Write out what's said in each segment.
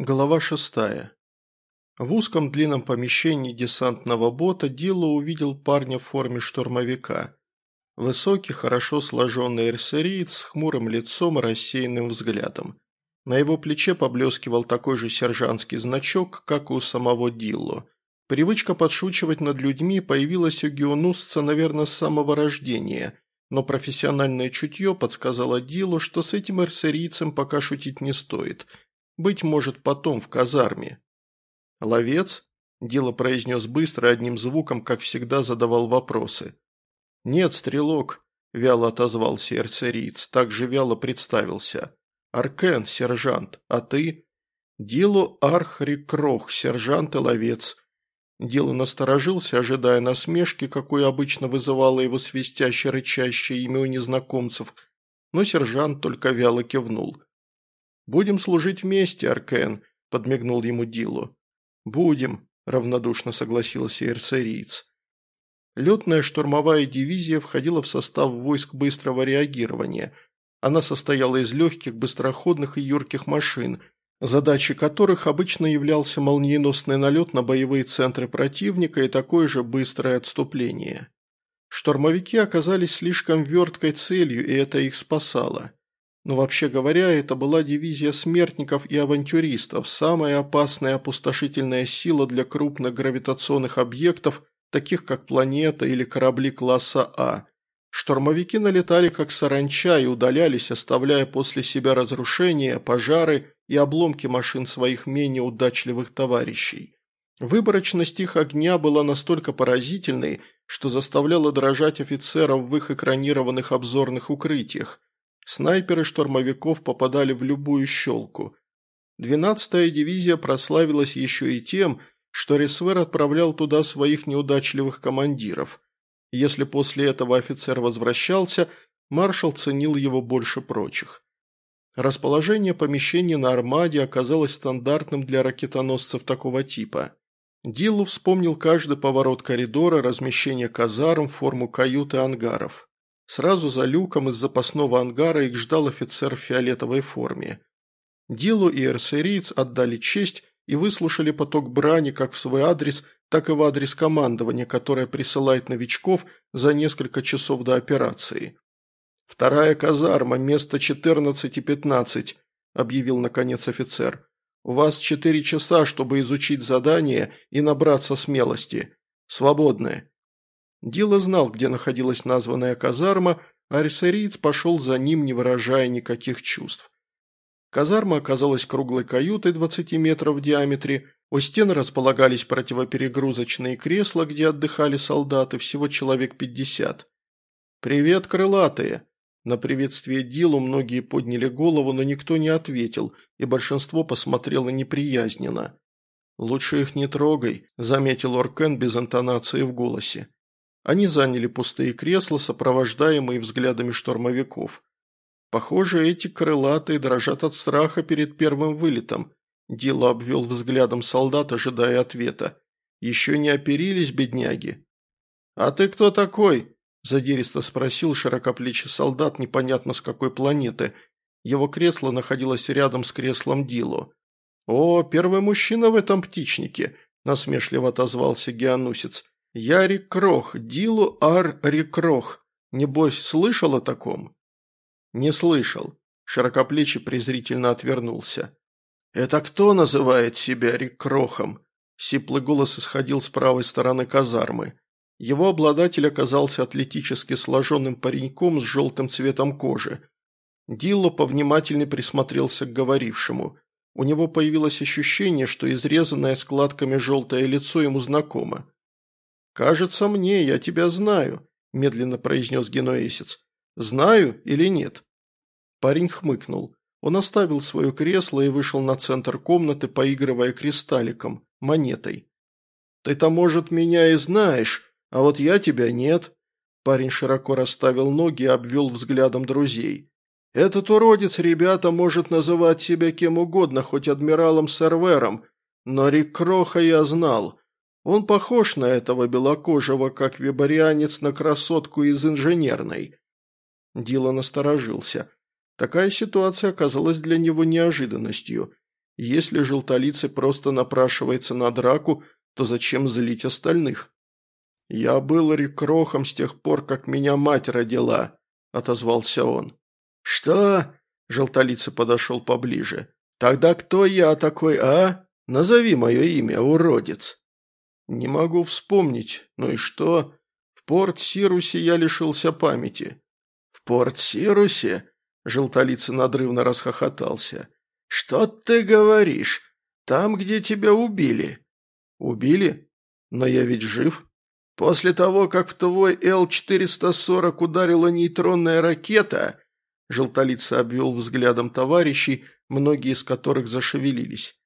Глава шестая. В узком длинном помещении десантного бота Дило увидел парня в форме штурмовика. Высокий, хорошо сложенный эрсериец с хмурым лицом и рассеянным взглядом. На его плече поблескивал такой же сержантский значок, как у самого Дилло. Привычка подшучивать над людьми появилась у геонусца, наверное, с самого рождения, но профессиональное чутье подсказало Дилу, что с этим эрсерийцем пока шутить не стоит – быть может, потом, в казарме. «Ловец?» – Дело произнес быстро, одним звуком, как всегда, задавал вопросы. «Нет, стрелок», – вяло отозвался эрцериц, также вяло представился. «Аркен, сержант, а ты?» «Дилу Архрикрох, сержант и ловец». Дилу насторожился, ожидая насмешки, какую обычно вызывало его свистяще-рычащее имя у незнакомцев, но сержант только вяло кивнул. «Будем служить вместе, Аркен», – подмигнул ему Дилу. «Будем», – равнодушно согласился эрсериец. Летная штурмовая дивизия входила в состав войск быстрого реагирования. Она состояла из легких, быстроходных и юрких машин, задачей которых обычно являлся молниеносный налет на боевые центры противника и такое же быстрое отступление. Штурмовики оказались слишком верткой целью, и это их спасало. Но вообще говоря, это была дивизия смертников и авантюристов, самая опасная опустошительная сила для крупных гравитационных объектов, таких как планета или корабли класса А. Штурмовики налетали как саранча и удалялись, оставляя после себя разрушения, пожары и обломки машин своих менее удачливых товарищей. Выборочность их огня была настолько поразительной, что заставляла дрожать офицеров в их экранированных обзорных укрытиях – Снайперы штурмовиков попадали в любую щелку. Двенадцатая дивизия прославилась еще и тем, что Ресвер отправлял туда своих неудачливых командиров. Если после этого офицер возвращался, маршал ценил его больше прочих. Расположение помещений на армаде оказалось стандартным для ракетоносцев такого типа. Диллу вспомнил каждый поворот коридора, размещение казарм, форму кают и ангаров. Сразу за люком из запасного ангара их ждал офицер в фиолетовой форме. Дилу и эрсериец отдали честь и выслушали поток брани как в свой адрес, так и в адрес командования, которое присылает новичков за несколько часов до операции. «Вторая казарма, место 14 и 15», – объявил наконец офицер. «У вас четыре часа, чтобы изучить задание и набраться смелости. Свободны». Дила знал, где находилась названная казарма, а рисариец пошел за ним, не выражая никаких чувств. Казарма оказалась круглой каютой 20 метров в диаметре, у стен располагались противоперегрузочные кресла, где отдыхали солдаты, всего человек 50. «Привет, крылатые!» На приветствие Дилу многие подняли голову, но никто не ответил, и большинство посмотрело неприязненно. «Лучше их не трогай», – заметил Оркен без интонации в голосе. Они заняли пустые кресла, сопровождаемые взглядами штурмовиков. Похоже, эти крылатые дрожат от страха перед первым вылетом. Дило обвел взглядом солдат, ожидая ответа. Еще не оперились, бедняги. «А ты кто такой?» – задиристо спросил широкоплечий солдат, непонятно с какой планеты. Его кресло находилось рядом с креслом Дило. «О, первый мужчина в этом птичнике», – насмешливо отозвался геонусец. «Я Рикрох, Дилу Ар Рикрох. Небось, слышал о таком?» «Не слышал», – широкоплечий презрительно отвернулся. «Это кто называет себя Рикрохом?» Сиплый голос исходил с правой стороны казармы. Его обладатель оказался атлетически сложенным пареньком с желтым цветом кожи. Дилло повнимательней присмотрелся к говорившему. У него появилось ощущение, что изрезанное складками желтое лицо ему знакомо. «Кажется мне, я тебя знаю», – медленно произнес генуэсец. «Знаю или нет?» Парень хмыкнул. Он оставил свое кресло и вышел на центр комнаты, поигрывая кристалликом, монетой. «Ты-то, может, меня и знаешь, а вот я тебя нет». Парень широко расставил ноги и обвел взглядом друзей. «Этот уродец, ребята, может называть себя кем угодно, хоть адмиралом Сервером, но Рик Кроха я знал. Он похож на этого белокожего, как вибарианец на красотку из инженерной. Дилан насторожился. Такая ситуация оказалась для него неожиданностью. Если желтолицый просто напрашивается на драку, то зачем злить остальных? «Я был рекрохом с тех пор, как меня мать родила», – отозвался он. «Что?» – желтолицый подошел поближе. «Тогда кто я такой, а? Назови мое имя, уродец». «Не могу вспомнить. Ну и что? В Порт-Сирусе я лишился памяти». «В Порт-Сирусе?» – желтолицый надрывно расхохотался. «Что ты говоришь? Там, где тебя убили?» «Убили? Но я ведь жив». После того, как в твой Л-440 ударила нейтронная ракета, желтолица обвел взглядом товарищей, многие из которых зашевелились.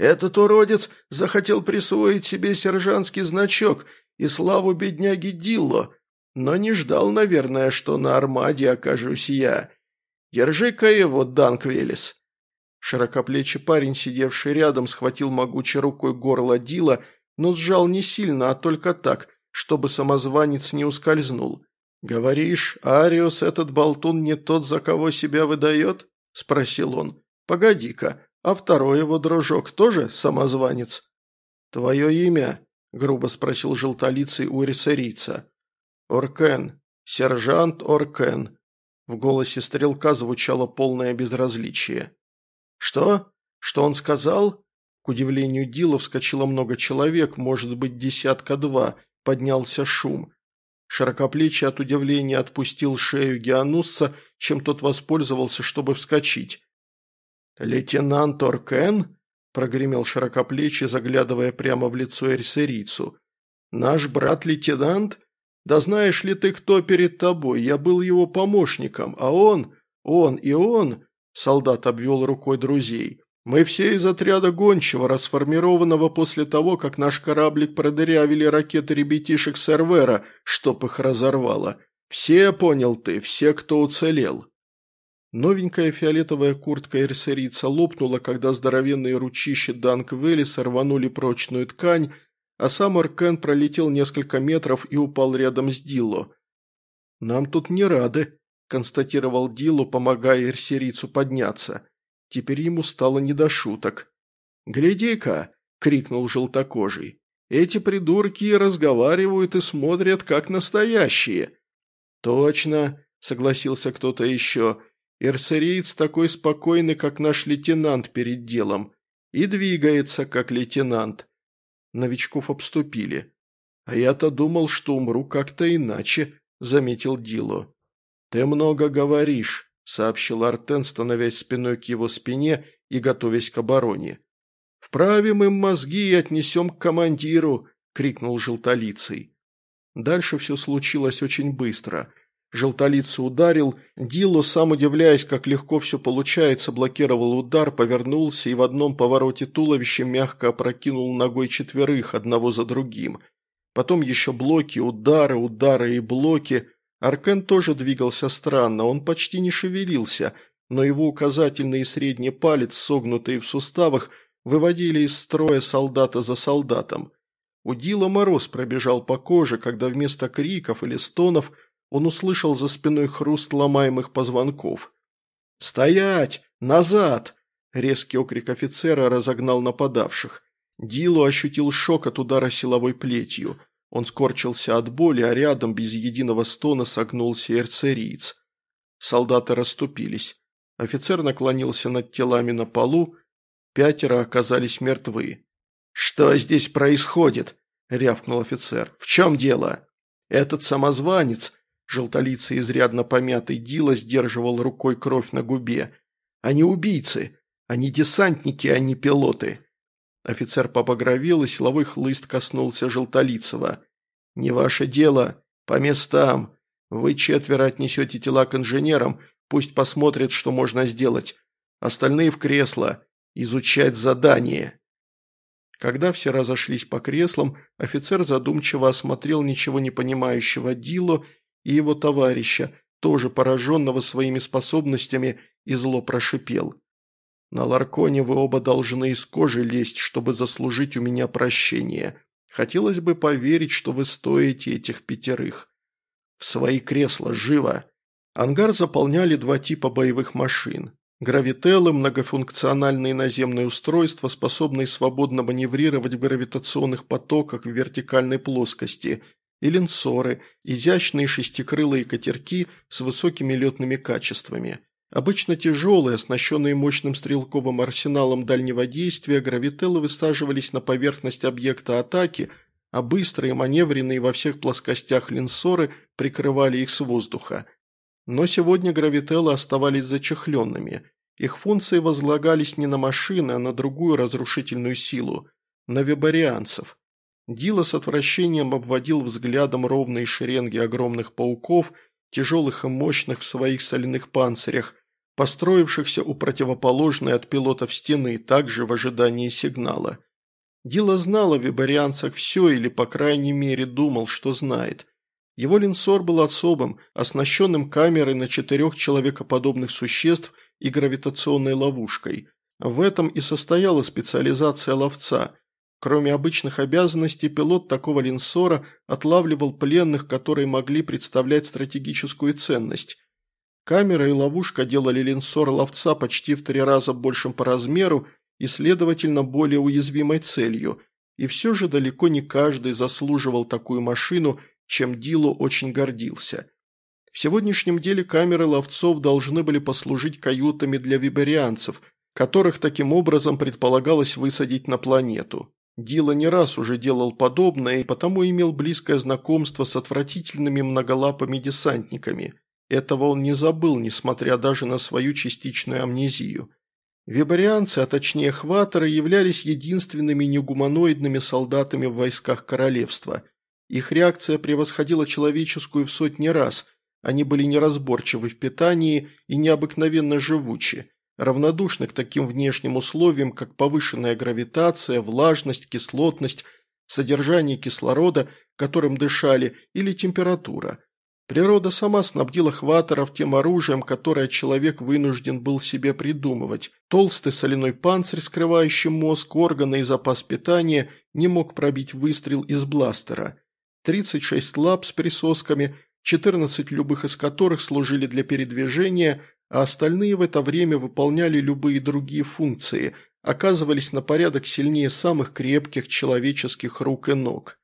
Этот уродец захотел присвоить себе сержантский значок и славу бедняги Дилло, но не ждал, наверное, что на армаде окажусь я. Держи-ка его, Данквелис. Широкоплечий парень, сидевший рядом, схватил могучей рукой горло Дила, но сжал не сильно, а только так – чтобы самозванец не ускользнул. «Говоришь, Ариус этот болтун не тот, за кого себя выдает?» – спросил он. «Погоди-ка, а второй его дружок тоже самозванец?» «Твое имя?» – грубо спросил желтолицый у рисерийца. «Оркен. Сержант Оркен». В голосе стрелка звучало полное безразличие. «Что? Что он сказал?» К удивлению Дила вскочило много человек, может быть, десятка-два – поднялся шум. Широкоплечий от удивления отпустил шею Геонусса, чем тот воспользовался, чтобы вскочить. «Лейтенант Оркен?» – прогремел широкоплечий, заглядывая прямо в лицо эрсерийцу. «Наш брат-лейтенант? Да знаешь ли ты, кто перед тобой? Я был его помощником, а он, он и он...» – солдат обвел рукой друзей. Мы все из отряда гончего, расформированного после того, как наш кораблик продырявили ракеты ребятишек сервера, чтоб их разорвало. Все, понял ты, все, кто уцелел. Новенькая фиолетовая куртка эрсерица лопнула, когда здоровенные ручища Данк Веллиса рванули прочную ткань, а сам Аркен пролетел несколько метров и упал рядом с Дило. «Нам тут не рады», – констатировал Дило, помогая эрсерицу подняться. Теперь ему стало не до шуток. «Гляди-ка!» – крикнул желтокожий. «Эти придурки разговаривают и смотрят, как настоящие». «Точно!» – согласился кто-то еще. «Эрсериец такой спокойный, как наш лейтенант перед делом. И двигается, как лейтенант». Новичков обступили. «А я-то думал, что умру как-то иначе», – заметил Дило. «Ты много говоришь», сообщил Артен, становясь спиной к его спине и готовясь к обороне. «Вправим им мозги и отнесем к командиру!» – крикнул желтолицый. Дальше все случилось очень быстро. Желтолицый ударил, Дило, сам удивляясь, как легко все получается, блокировал удар, повернулся и в одном повороте туловища мягко опрокинул ногой четверых, одного за другим. Потом еще блоки, удары, удары и блоки – Аркен тоже двигался странно, он почти не шевелился, но его указательный и средний палец, согнутые в суставах, выводили из строя солдата за солдатом. У Дила мороз пробежал по коже, когда вместо криков или стонов он услышал за спиной хруст ломаемых позвонков. «Стоять! Назад!» Резкий окрик офицера разогнал нападавших. Дилу ощутил шок от удара силовой плетью – он скорчился от боли, а рядом без единого стона согнулся эрцериец. Солдаты расступились. Офицер наклонился над телами на полу. Пятеро оказались мертвы. «Что здесь происходит?» – рявкнул офицер. «В чем дело?» «Этот самозванец», – желтолицый изрядно помятый Дила сдерживал рукой кровь на губе. «Они убийцы. Они десантники, а не пилоты. Офицер побагровел, и силовой хлыст коснулся Желтолицева. «Не ваше дело. По местам. Вы четверо отнесете тела к инженерам, пусть посмотрят, что можно сделать. Остальные в кресло. Изучать задание». Когда все разошлись по креслам, офицер задумчиво осмотрел ничего не понимающего Дило и его товарища, тоже пораженного своими способностями, и зло прошипел. На Ларконе вы оба должны из кожи лезть, чтобы заслужить у меня прощение. Хотелось бы поверить, что вы стоите этих пятерых. В свои кресла, живо!» Ангар заполняли два типа боевых машин. Гравителлы – многофункциональные наземные устройства, способные свободно маневрировать в гравитационных потоках в вертикальной плоскости, и линсоры – изящные шестикрылые катерки с высокими летными качествами. Обычно тяжелые, оснащенные мощным стрелковым арсеналом дальнего действия, гравителлы высаживались на поверхность объекта атаки, а быстрые, маневренные во всех плоскостях линсоры прикрывали их с воздуха – но сегодня гравителлы оставались зачехленными. Их функции возлагались не на машины, а на другую разрушительную силу – на вебарианцев. Дила с отвращением обводил взглядом ровные шеренги огромных пауков, тяжелых и мощных в своих соляных панцирях, построившихся у противоположной от пилотов стены, также в ожидании сигнала. Дила знал о вибарианцах все или, по крайней мере, думал, что знает. Его линсор был особым, оснащенным камерой на четырех человекоподобных существ и гравитационной ловушкой. В этом и состояла специализация ловца. Кроме обычных обязанностей, пилот такого линсора отлавливал пленных, которые могли представлять стратегическую ценность. Камера и ловушка делали линсор ловца почти в три раза большим по размеру и, следовательно, более уязвимой целью. И все же далеко не каждый заслуживал такую машину – чем Дило очень гордился. В сегодняшнем деле камеры ловцов должны были послужить каютами для виберианцев, которых таким образом предполагалось высадить на планету. Дило не раз уже делал подобное и потому имел близкое знакомство с отвратительными многолапыми десантниками. Этого он не забыл, несмотря даже на свою частичную амнезию. Вибарианцы, а точнее хваторы, являлись единственными негуманоидными солдатами в войсках королевства – их реакция превосходила человеческую в сотни раз. Они были неразборчивы в питании и необыкновенно живучи, равнодушны к таким внешним условиям, как повышенная гравитация, влажность, кислотность, содержание кислорода, которым дышали, или температура. Природа сама снабдила хваторов тем оружием, которое человек вынужден был себе придумывать. Толстый соляной панцирь, скрывающий мозг, органы и запас питания, не мог пробить выстрел из бластера. 36 лап с присосками, 14 любых из которых служили для передвижения, а остальные в это время выполняли любые другие функции, оказывались на порядок сильнее самых крепких человеческих рук и ног.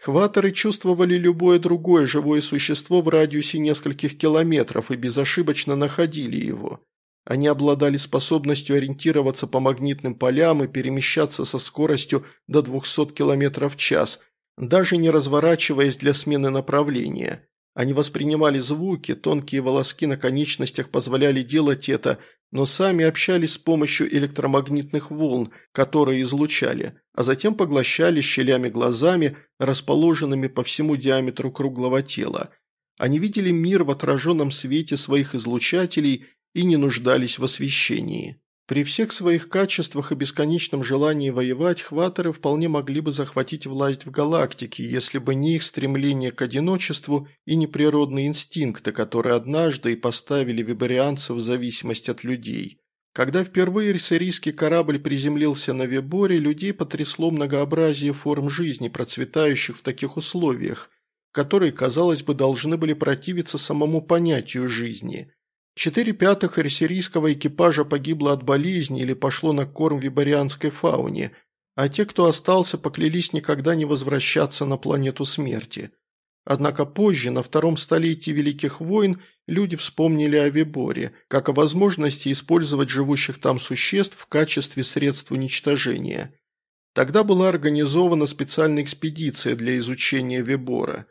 Хваторы чувствовали любое другое живое существо в радиусе нескольких километров и безошибочно находили его. Они обладали способностью ориентироваться по магнитным полям и перемещаться со скоростью до 200 км в час – даже не разворачиваясь для смены направления. Они воспринимали звуки, тонкие волоски на конечностях позволяли делать это, но сами общались с помощью электромагнитных волн, которые излучали, а затем поглощали щелями глазами, расположенными по всему диаметру круглого тела. Они видели мир в отраженном свете своих излучателей и не нуждались в освещении. При всех своих качествах и бесконечном желании воевать, хваторы вполне могли бы захватить власть в галактике, если бы не их стремление к одиночеству и неприродные инстинкты, которые однажды и поставили вибарианцев в зависимость от людей. Когда впервые ресерийский корабль приземлился на Веборе, людей потрясло многообразие форм жизни, процветающих в таких условиях, которые, казалось бы, должны были противиться самому понятию жизни – Четыре пятых ресерийского экипажа погибло от болезни или пошло на корм вибарианской фауне, а те, кто остался, поклялись никогда не возвращаться на планету смерти. Однако позже, на втором столетии Великих войн, люди вспомнили о Виборе, как о возможности использовать живущих там существ в качестве средств уничтожения. Тогда была организована специальная экспедиция для изучения Вибора.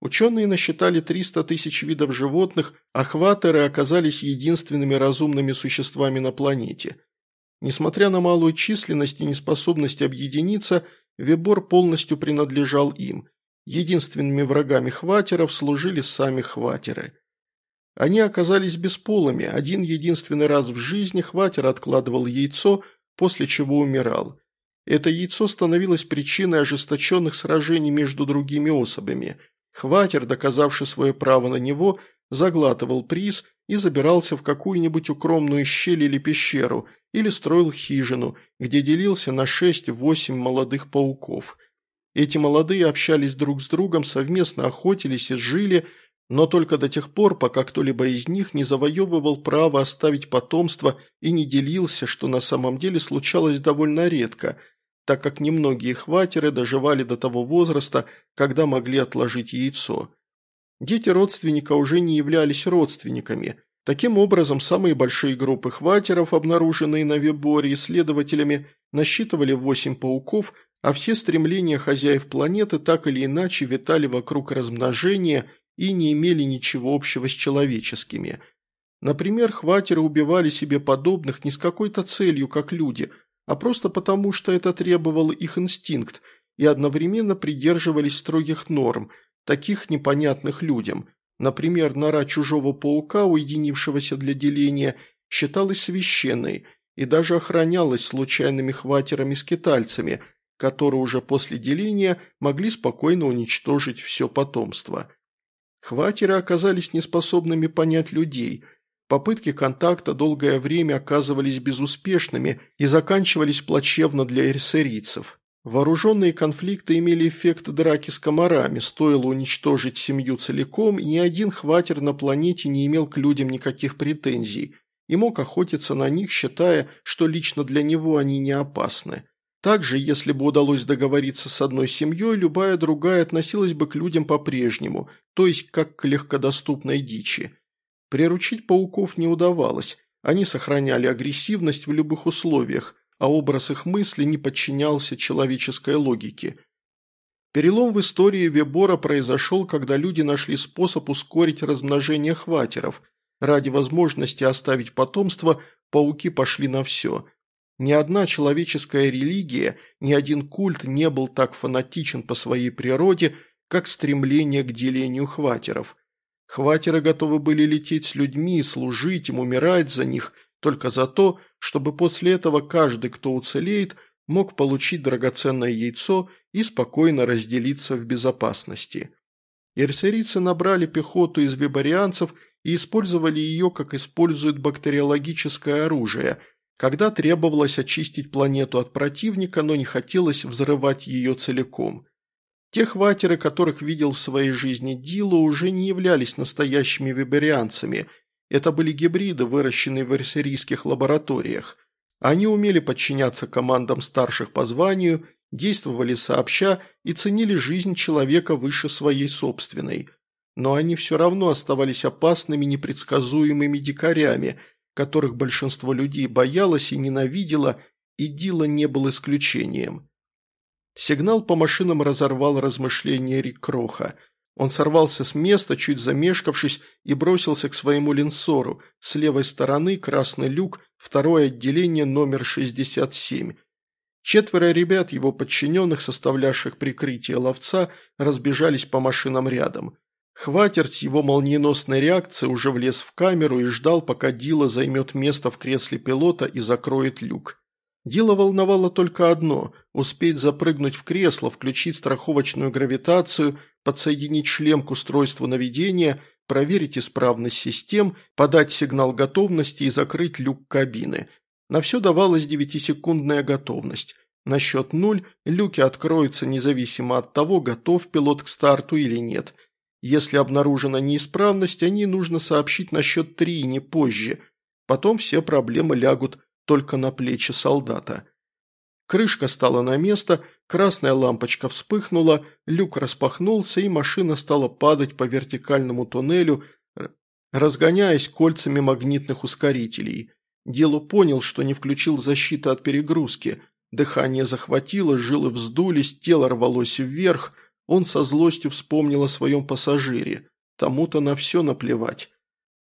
Ученые насчитали 300 тысяч видов животных, а хватеры оказались единственными разумными существами на планете. Несмотря на малую численность и неспособность объединиться, Вебор полностью принадлежал им. Единственными врагами хватеров служили сами хватеры. Они оказались бесполыми, один единственный раз в жизни хватер откладывал яйцо, после чего умирал. Это яйцо становилось причиной ожесточенных сражений между другими особями – Хватер, доказавший свое право на него, заглатывал приз и забирался в какую-нибудь укромную щель или пещеру, или строил хижину, где делился на 6-8 молодых пауков. Эти молодые общались друг с другом, совместно охотились и жили, но только до тех пор, пока кто-либо из них не завоевывал право оставить потомство и не делился, что на самом деле случалось довольно редко, так как немногие хватеры доживали до того возраста, когда могли отложить яйцо. Дети родственника уже не являлись родственниками. Таким образом, самые большие группы хватеров, обнаруженные на Веборе исследователями, насчитывали 8 пауков, а все стремления хозяев планеты так или иначе витали вокруг размножения и не имели ничего общего с человеческими. Например, хватеры убивали себе подобных не с какой-то целью, как люди, а просто потому, что это требовал их инстинкт, и одновременно придерживались строгих норм, таких непонятных людям. Например, нора чужого паука, уединившегося для деления, считалась священной и даже охранялась случайными хватерами-скитальцами, которые уже после деления могли спокойно уничтожить все потомство. Хватеры оказались неспособными понять людей. Попытки контакта долгое время оказывались безуспешными и заканчивались плачевно для эрсерийцев. Вооруженные конфликты имели эффект драки с комарами, стоило уничтожить семью целиком, и ни один хватер на планете не имел к людям никаких претензий и мог охотиться на них, считая, что лично для него они не опасны. Также, если бы удалось договориться с одной семьей, любая другая относилась бы к людям по-прежнему, то есть как к легкодоступной дичи. Приручить пауков не удавалось, они сохраняли агрессивность в любых условиях, а образ их мысли не подчинялся человеческой логике. Перелом в истории Вебора произошел, когда люди нашли способ ускорить размножение хватеров. Ради возможности оставить потомство, пауки пошли на все – ни одна человеческая религия, ни один культ не был так фанатичен по своей природе, как стремление к делению хватеров. Хватеры готовы были лететь с людьми, служить им, умирать за них, только за то, чтобы после этого каждый, кто уцелеет, мог получить драгоценное яйцо и спокойно разделиться в безопасности. Ирсерийцы набрали пехоту из вибарианцев и использовали ее, как используют бактериологическое оружие – когда требовалось очистить планету от противника, но не хотелось взрывать ее целиком. Те хватеры, которых видел в своей жизни Дилу, уже не являлись настоящими виберианцами. Это были гибриды, выращенные в эрсерийских лабораториях. Они умели подчиняться командам старших по званию, действовали сообща и ценили жизнь человека выше своей собственной. Но они все равно оставались опасными, непредсказуемыми дикарями – которых большинство людей боялось и ненавидело, и Дила не был исключением. Сигнал по машинам разорвал размышления Рик Кроха. Он сорвался с места, чуть замешкавшись, и бросился к своему линсору. С левой стороны красный люк, второе отделение номер 67. Четверо ребят, его подчиненных, составлявших прикрытие ловца, разбежались по машинам рядом. Хватер с его молниеносной реакцией уже влез в камеру и ждал, пока Дила займет место в кресле пилота и закроет люк. Дила волновало только одно – успеть запрыгнуть в кресло, включить страховочную гравитацию, подсоединить шлем к устройству наведения, проверить исправность систем, подать сигнал готовности и закрыть люк кабины. На все давалась девятисекундная готовность. На счет нуль люки откроются независимо от того, готов пилот к старту или нет – если обнаружена неисправность, о ней нужно сообщить на счет три, не позже. Потом все проблемы лягут только на плечи солдата. Крышка стала на место, красная лампочка вспыхнула, люк распахнулся, и машина стала падать по вертикальному туннелю, разгоняясь кольцами магнитных ускорителей. Делу понял, что не включил защиту от перегрузки. Дыхание захватило, жилы вздулись, тело рвалось вверх – он со злостью вспомнил о своем пассажире. Тому-то на все наплевать.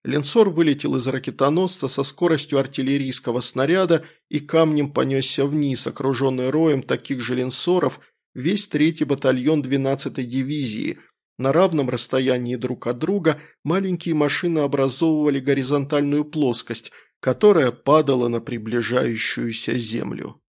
Ленсор вылетел из ракетоносца со скоростью артиллерийского снаряда и камнем понесся вниз, окруженный роем таких же ленсоров, весь третий батальон 12-й дивизии. На равном расстоянии друг от друга маленькие машины образовывали горизонтальную плоскость, которая падала на приближающуюся землю.